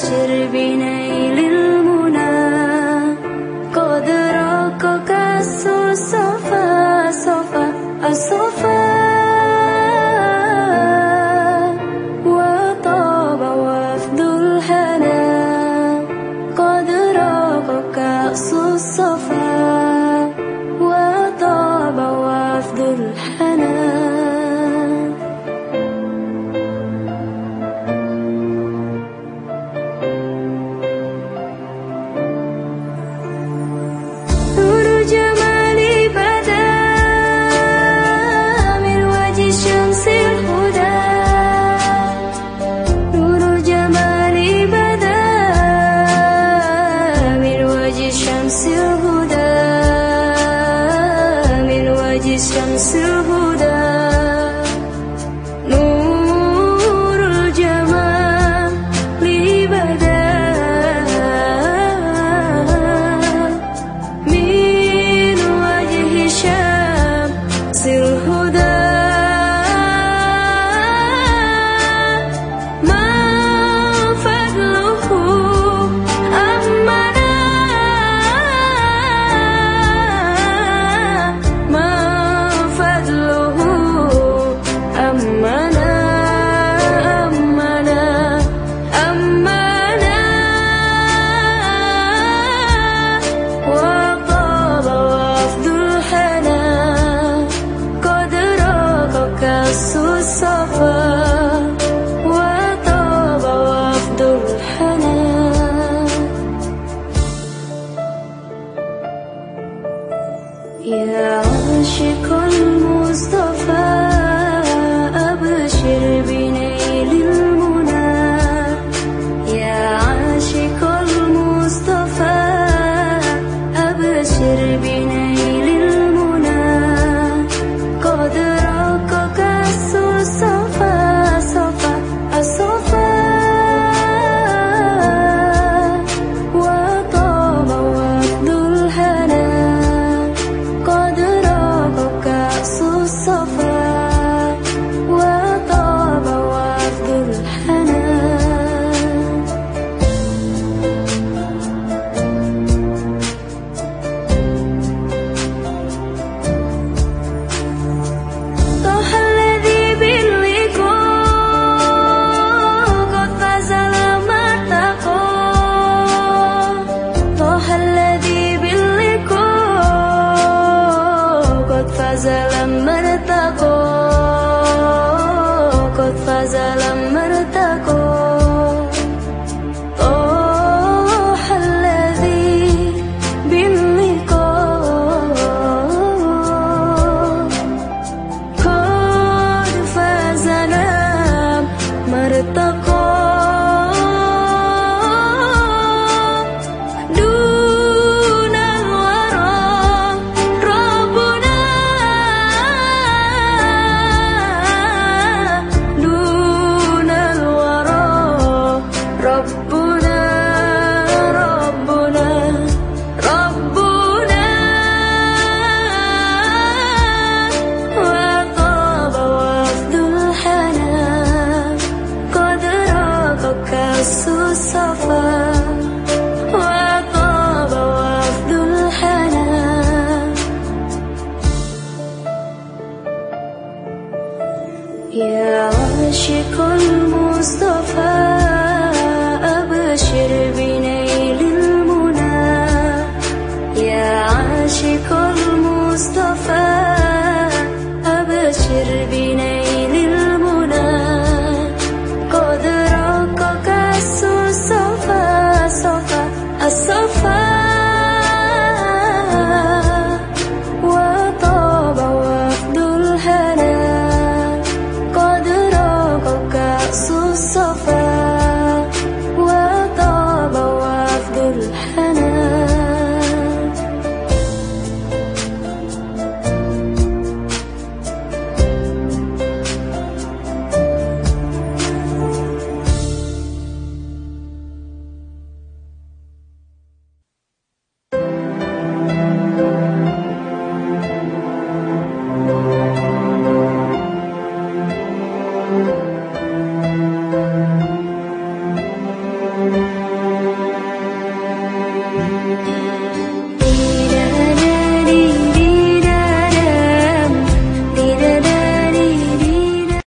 फिर भी नहीं 相思 was alive. सर्विनय